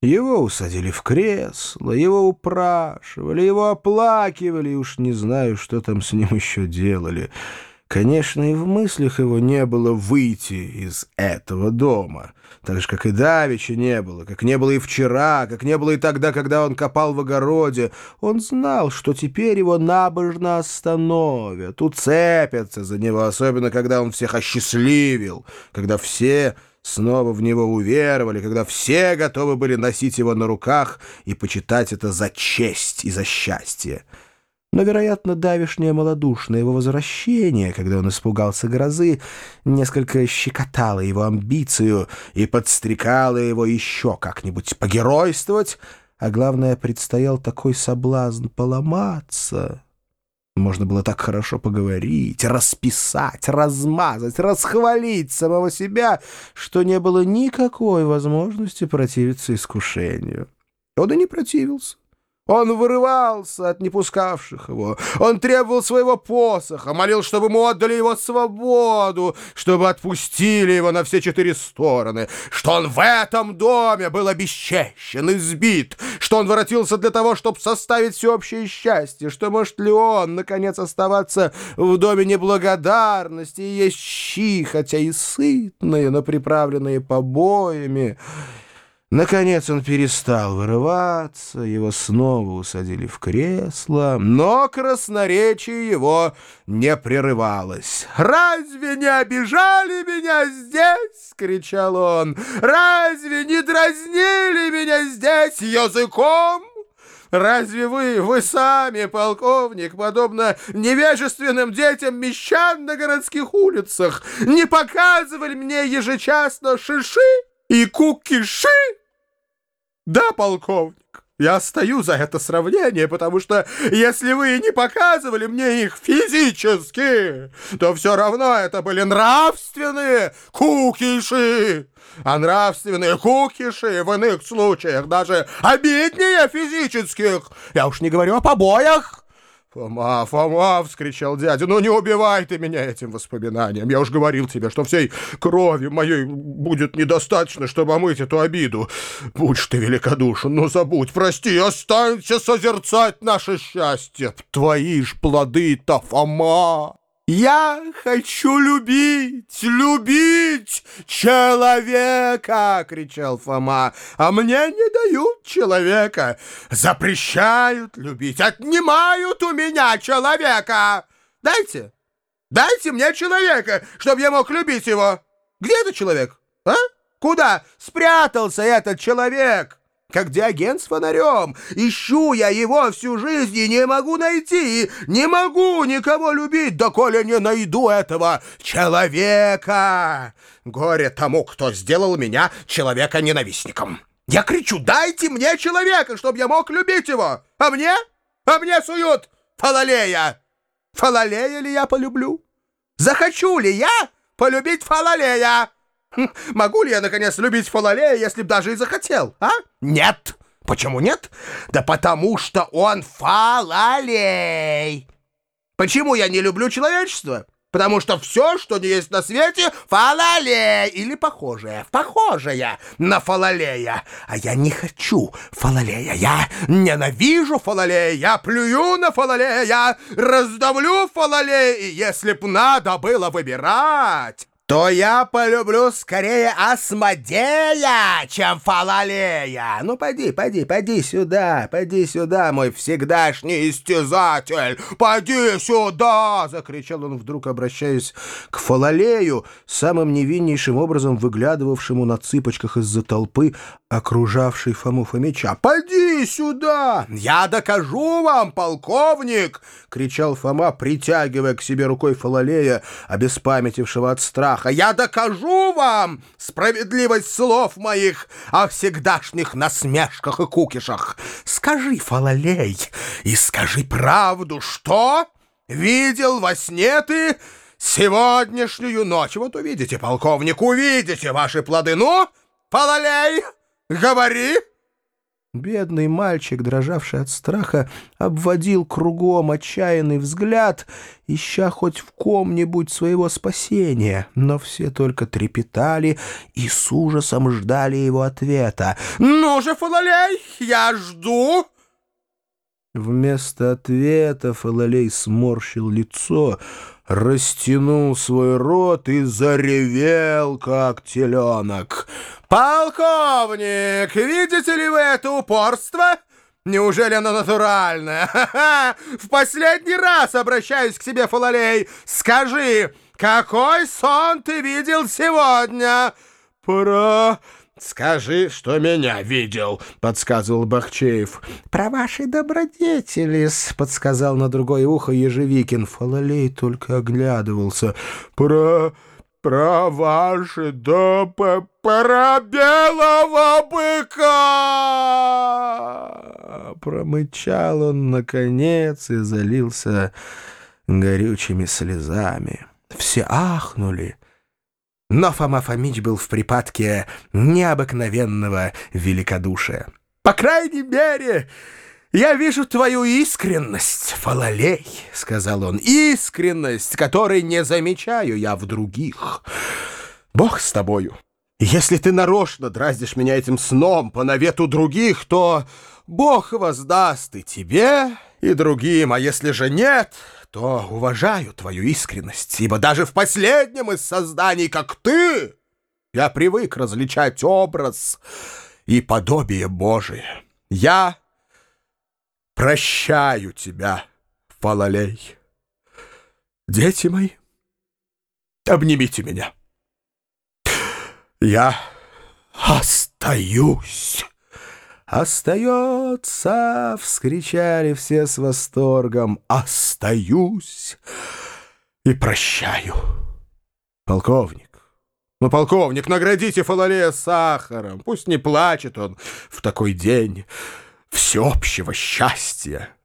Его усадили в кресло, его упрашивали, его оплакивали, уж не знаю, что там с ним еще делали. Конечно, и в мыслях его не было выйти из этого дома, так же, как и давеча не было, как не было и вчера, как не было и тогда, когда он копал в огороде. Он знал, что теперь его набожно остановят, уцепятся за него, особенно когда он всех осчастливил, когда все снова в него уверовали, когда все готовы были носить его на руках и почитать это за честь и за счастье. Но, вероятно, давишнее малодушное его возвращение, когда он испугался грозы, несколько щекотало его амбицию и подстрекало его еще как-нибудь погеройствовать, а главное, предстоял такой соблазн поломаться. Можно было так хорошо поговорить, расписать, размазать, расхвалить самого себя, что не было никакой возможности противиться искушению. Он и не противился. Он вырывался от непускавших его. Он требовал своего посоха, молил, чтобы ему отдали его свободу, чтобы отпустили его на все четыре стороны, что он в этом доме был обесчещен, избит, что он воротился для того, чтобы составить всеобщее счастье, что может ли он, наконец, оставаться в доме неблагодарности и есть щи, хотя и сытные, но приправленные побоями, Наконец он перестал вырываться, его снова усадили в кресло, но красноречие его не прерывалось. «Разве не обижали меня здесь?» — кричал он. «Разве не дразнили меня здесь языком?» Разве вы, вы сами, полковник, подобно невежественным детям мещан на городских улицах, не показывали мне ежечасно шиши и кукиши? Да, полковник, я стою за это сравнение, потому что если вы не показывали мне их физически, то все равно это были нравственные кукиши. А нравственные кукиши в иных случаях даже обиднее физических. Я уж не говорю о побоях. «Фома, Фома!» — вскричал дядя. «Ну не убивай ты меня этим воспоминанием! Я уж говорил тебе, что всей крови моей будет недостаточно, чтобы омыть эту обиду. Будь ты великодушен, ну забудь, прости, останься созерцать наше счастье! Твои ж плоды-то, Фома!» «Я хочу любить, любить человека!» — кричал Фома. «А мне не дают человека, запрещают любить, отнимают у меня человека! Дайте, дайте мне человека, чтобы я мог любить его! Где этот человек, а? Куда спрятался этот человек?» Как диаген с фонарем. Ищу я его всю жизнь и не могу найти, не могу никого любить, доколе не найду этого человека. Горе тому, кто сделал меня человека-ненавистником. Я кричу, дайте мне человека, чтобы я мог любить его. А мне? А мне суют фалалея. Фалалея ли я полюблю? Захочу ли я полюбить фалалея? Хм, могу ли я, наконец, любить Фалалея, если б даже и захотел, а? Нет. Почему нет? Да потому что он Фалалей. Почему я не люблю человечество? Потому что все, что не есть на свете, фалалей или похожее, похожее на фалалея. А я не хочу фалалея, я ненавижу фалалея, я плюю на фалалея, я раздавлю фалалея, если б надо было выбирать то я полюблю скорее Асмодея, чем Фалалея. Ну, поди, поди, поди сюда, поди сюда, мой всегдашний истязатель, поди сюда!» — закричал он вдруг, обращаясь к Фалалею, самым невиннейшим образом выглядывавшему на цыпочках из-за толпы, окружавшей Фому Фомича. «Поди сюда! Я докажу вам, полковник!» — кричал Фома, притягивая к себе рукой Фалалея, обеспамятившего от страха страха. Я докажу вам справедливость слов моих о всегдашних насмешках и кукишах. Скажи, Фалалей, и скажи правду, что видел во сне ты сегодняшнюю ночь? Вот увидите, полковник, увидите ваши плоды. Ну, Фалалей, говори!» Бедный мальчик, дрожавший от страха, обводил кругом отчаянный взгляд, ища хоть в ком-нибудь своего спасения, но все только трепетали и с ужасом ждали его ответа. «Ну же, Фалалей, я жду!» Вместо ответа Фалалей сморщил лицо, растянул свой рот и заревел, как теленок. «Полковник, видите ли вы это упорство?» Неужели оно натуральное? В последний раз обращаюсь к тебе, Фалалей. Скажи, какой сон ты видел сегодня? Про... «Скажи, что меня видел», — подсказывал Бахчеев. «Про ваши добродетели», — подсказал на другое ухо Ежевикин. Фалалей только оглядывался. «Про... про ваши... да... про белого быка!» Промычал он, наконец, и залился горючими слезами. Все ахнули. Но Фома Фомич был в припадке необыкновенного великодушия. «По крайней мере, я вижу твою искренность, Фалалей», — сказал он, — «искренность, которой не замечаю я в других. Бог с тобою. Если ты нарочно дразнишь меня этим сном по навету других, то Бог воздаст и тебе, и другим, а если же нет, то уважаю твою искренность, ибо даже в последнем из созданий, как ты, я привык различать образ и подобие Божие. Я прощаю тебя, Фалалей. Дети мои, обнимите меня. Я остаюсь. «Остается!» — вскричали все с восторгом. «Остаюсь и прощаю!» «Полковник! Ну, полковник, наградите Фалалея сахаром! Пусть не плачет он в такой день всеобщего счастья!»